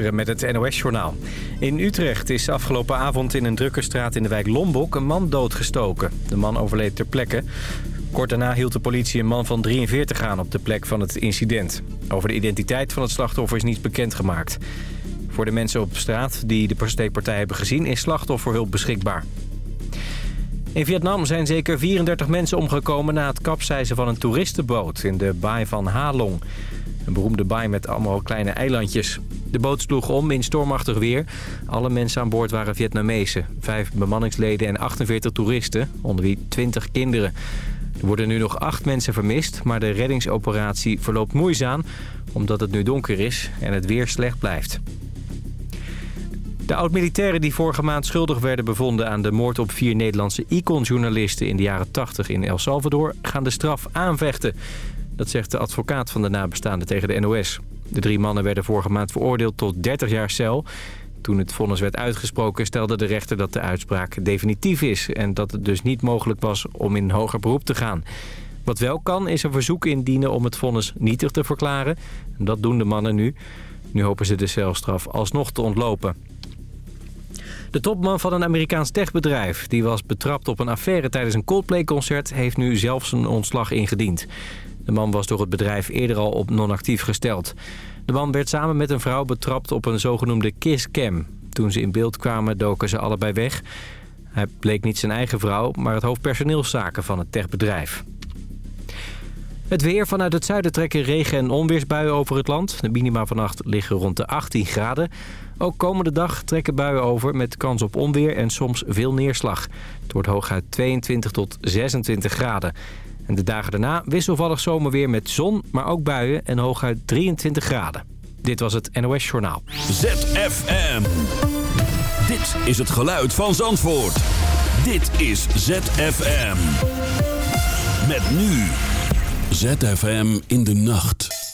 Met het NOS-journaal. In Utrecht is afgelopen avond in een drukke straat in de wijk Lombok een man doodgestoken. De man overleed ter plekke. Kort daarna hield de politie een man van 43 aan op de plek van het incident. Over de identiteit van het slachtoffer is niets bekendgemaakt. Voor de mensen op straat die de steekpartij hebben gezien is slachtofferhulp beschikbaar. In Vietnam zijn zeker 34 mensen omgekomen na het kapseizen van een toeristenboot in de baai van Ha Long. Een beroemde baai met allemaal kleine eilandjes. De boot sloeg om in stormachtig weer. Alle mensen aan boord waren Vietnamezen. Vijf bemanningsleden en 48 toeristen, onder wie 20 kinderen. Er worden nu nog acht mensen vermist, maar de reddingsoperatie verloopt moeizaam... omdat het nu donker is en het weer slecht blijft. De oud-militairen die vorige maand schuldig werden bevonden aan de moord op vier Nederlandse icon-journalisten in de jaren 80 in El Salvador gaan de straf aanvechten. Dat zegt de advocaat van de nabestaanden tegen de NOS. De drie mannen werden vorige maand veroordeeld tot 30 jaar cel. Toen het vonnis werd uitgesproken stelde de rechter dat de uitspraak definitief is... en dat het dus niet mogelijk was om in hoger beroep te gaan. Wat wel kan is een verzoek indienen om het vonnis nietig te verklaren. Dat doen de mannen nu. Nu hopen ze de celstraf alsnog te ontlopen. De topman van een Amerikaans techbedrijf... die was betrapt op een affaire tijdens een Coldplay-concert... heeft nu zelf zijn ontslag ingediend. De man was door het bedrijf eerder al op non-actief gesteld. De man werd samen met een vrouw betrapt op een zogenoemde kisscam. Toen ze in beeld kwamen doken ze allebei weg. Hij bleek niet zijn eigen vrouw, maar het hoofd personeelszaken van het techbedrijf. Het weer vanuit het zuiden trekken regen- en onweersbuien over het land. De minima vannacht liggen rond de 18 graden. Ook komende dag trekken buien over met kans op onweer en soms veel neerslag. Het wordt hooguit 22 tot 26 graden. En de dagen daarna wisselvallig zomerweer met zon, maar ook buien en hooguit 23 graden. Dit was het NOS Journaal. ZFM. Dit is het geluid van Zandvoort. Dit is ZFM. Met nu. ZFM in de nacht.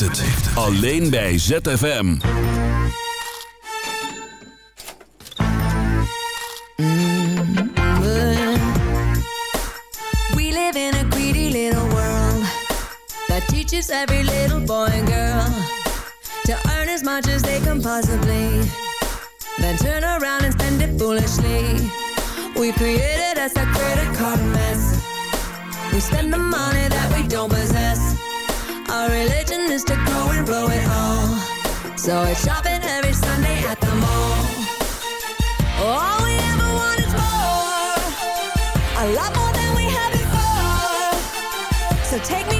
Beleeft het. Alleen bij ZFM. Mm We live in a greedy little world that teaches every little boy and girl to earn as much as they can possibly, then turn around and spend it foolishly. We created us a credit card mess. We spend the money that we don't possess. Our religion is to grow and blow it all. So it's shopping every Sunday at the mall. All we ever want is more. A lot more than we had before. So take me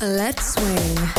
Let's swing.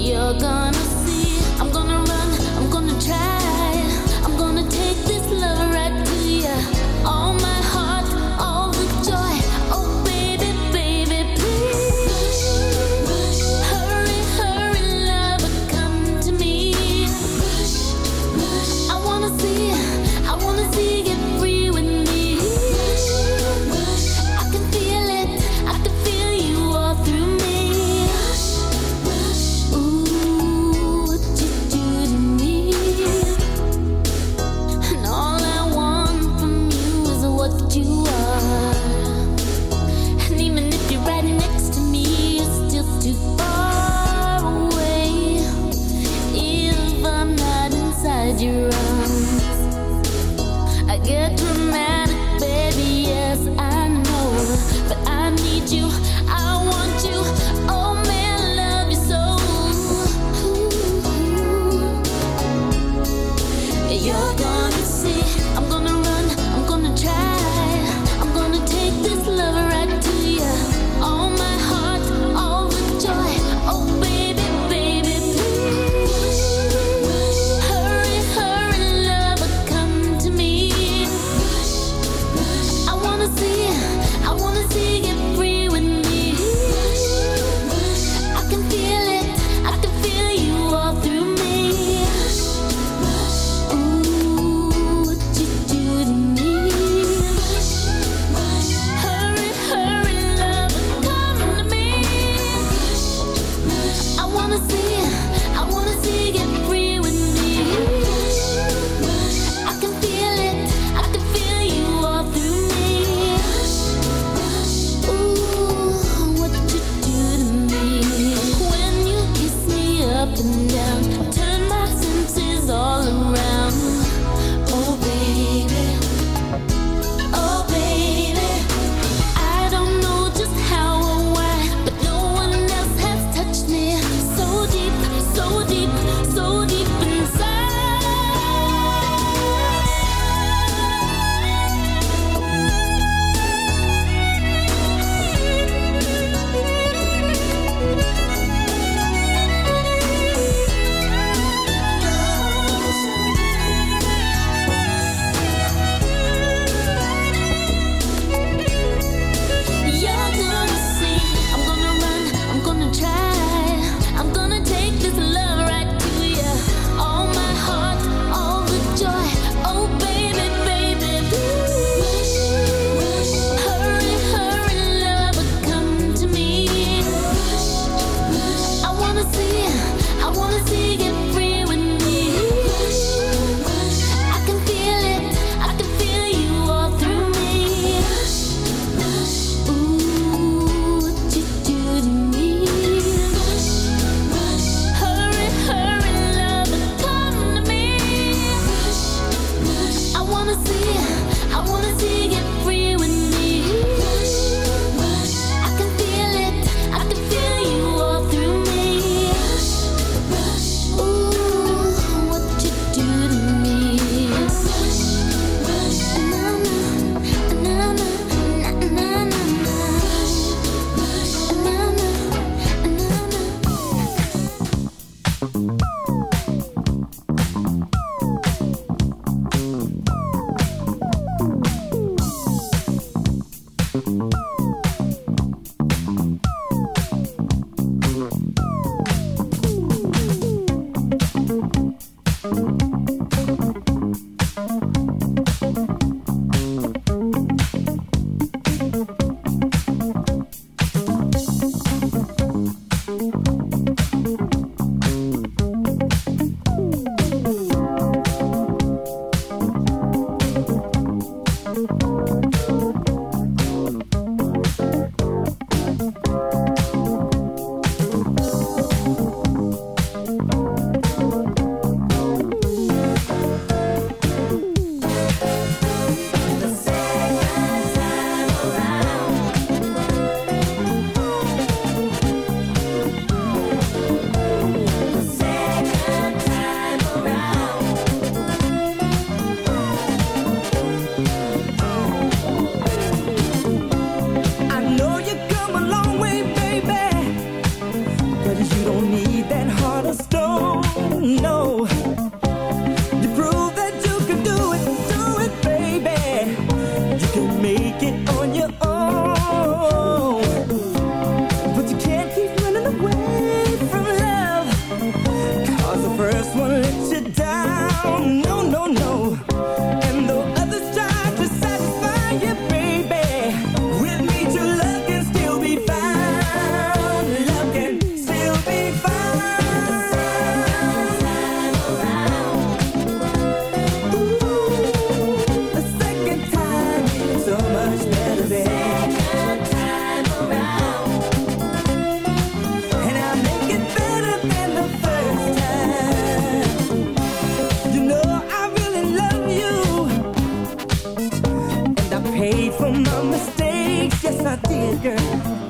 you're gonna Girl.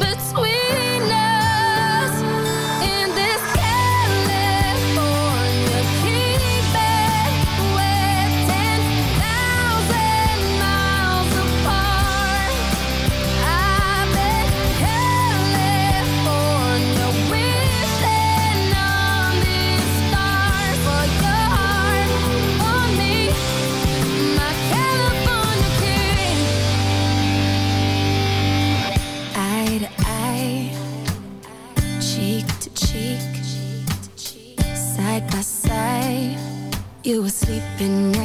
sleeping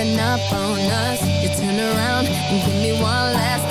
giving up on us. You turn around and give me one last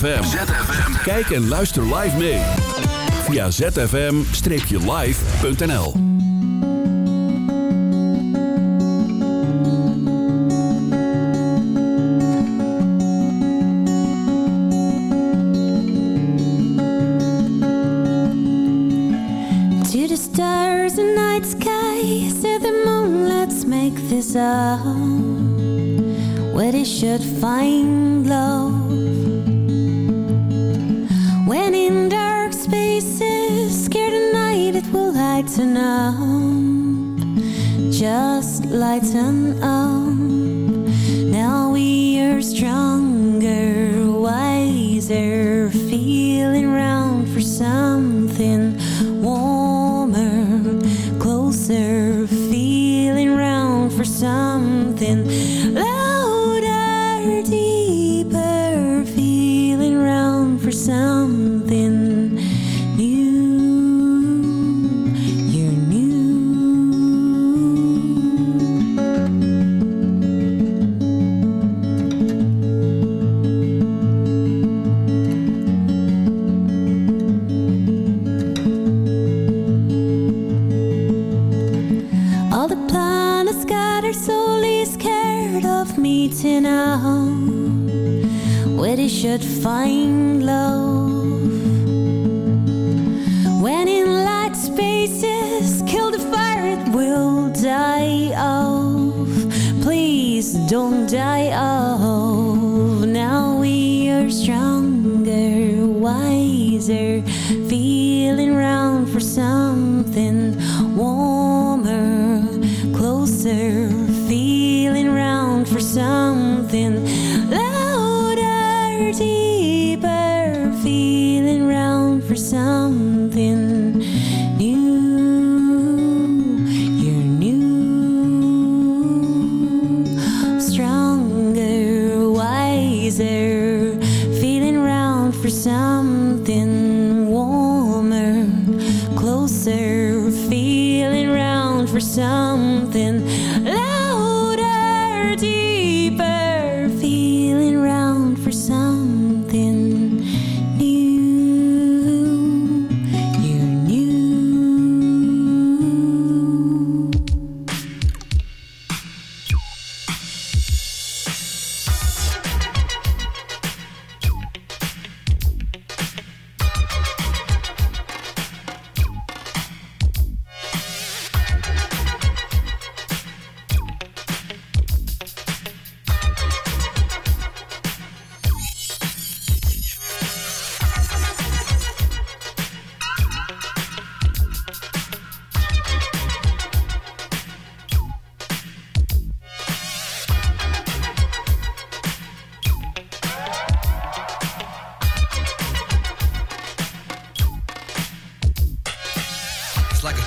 ZFM. ZFM. Kijk en luister live mee. Via zfm-live.nl To the stars and night sky, said the moon, let's make this up. Where they should find love. Lighten of meeting home where they should find love. When in light spaces, kill the fire, it will die off. Please don't die off. Round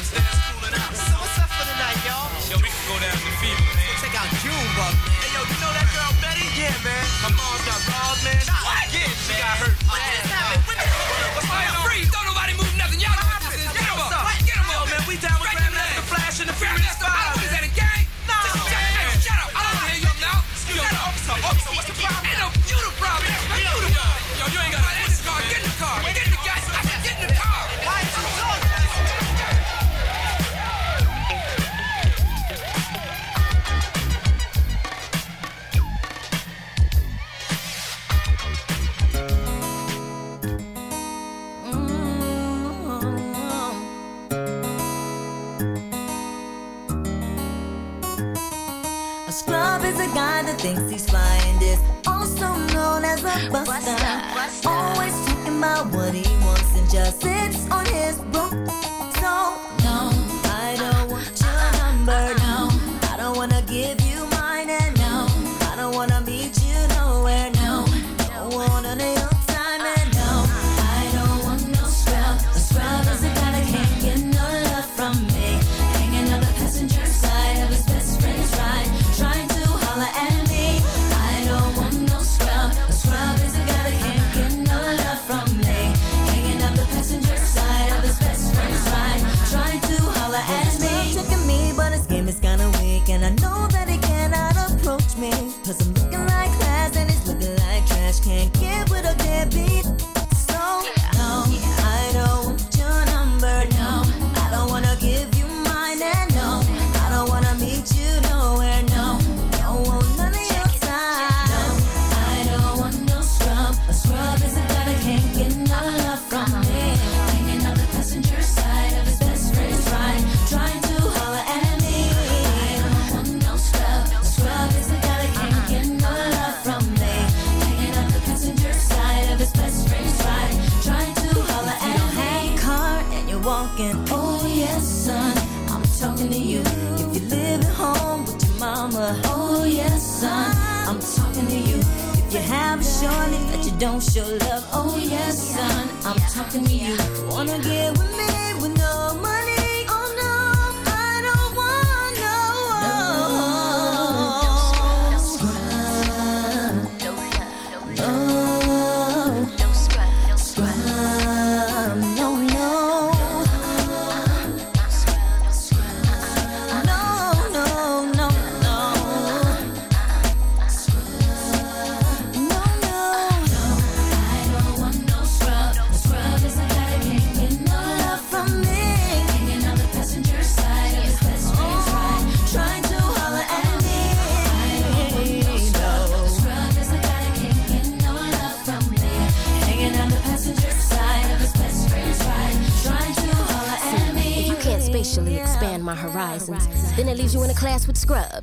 Upstairs cooling out. So what's up for the night, y'all? Yo, we can go down to the fever, man. Check out Junebug. Hey, yo, you know that girl Betty? Yeah, man. Her mom's got balls, man. What? Yeah, she got hurt.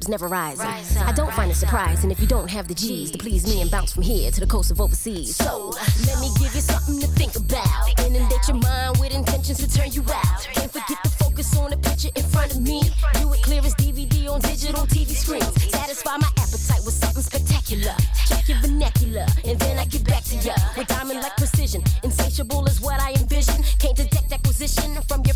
clouds never rising. Rise up, I don't find it surprising up. if you don't have the G's to please me and bounce from here to the coast of overseas. So, so let me give you something to think about. Think Inundate about. your mind with intentions to turn you out. Turn Can't forget to focus on the picture in front of me. Front View it clear as DVD on digital TV screens. Satisfy my appetite with something spectacular. Check your vernacular, and then I get back to ya with diamond-like precision. Insatiable is what I envision. Can't detect acquisition from your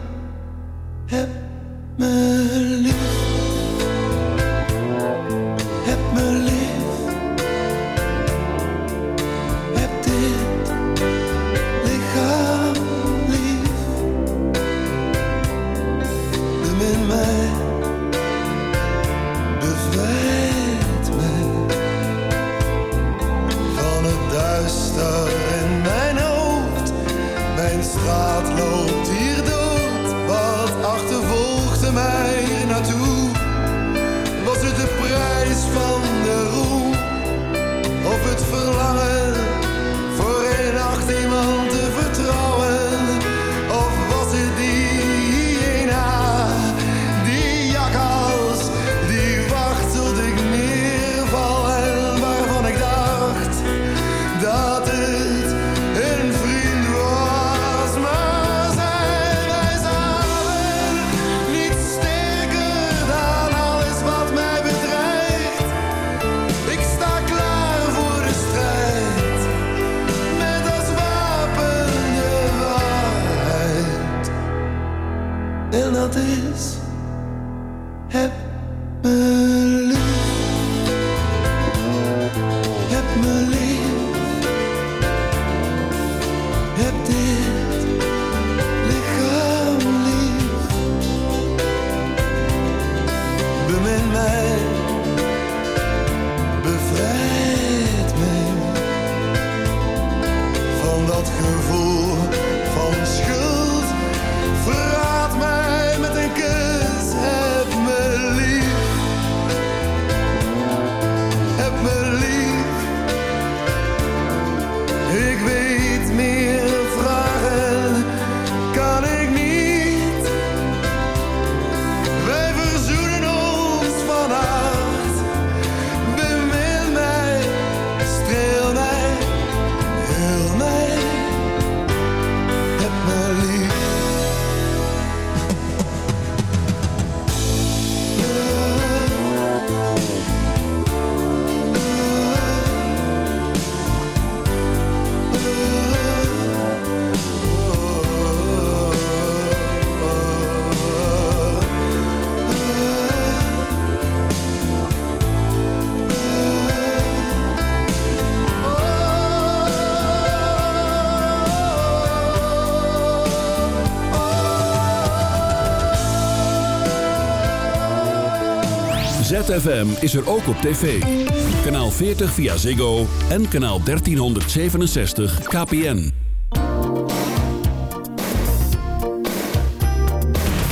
Malia. ZFM is er ook op tv. Kanaal 40 via Ziggo en kanaal 1367 KPN.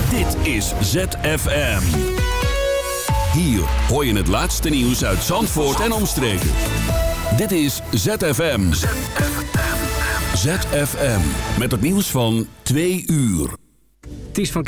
Dit is ZFM. Hier hoor je het laatste nieuws uit Zandvoort en omstreken. Dit is ZFM. ZFM. Met het nieuws van 2 uur. Het is van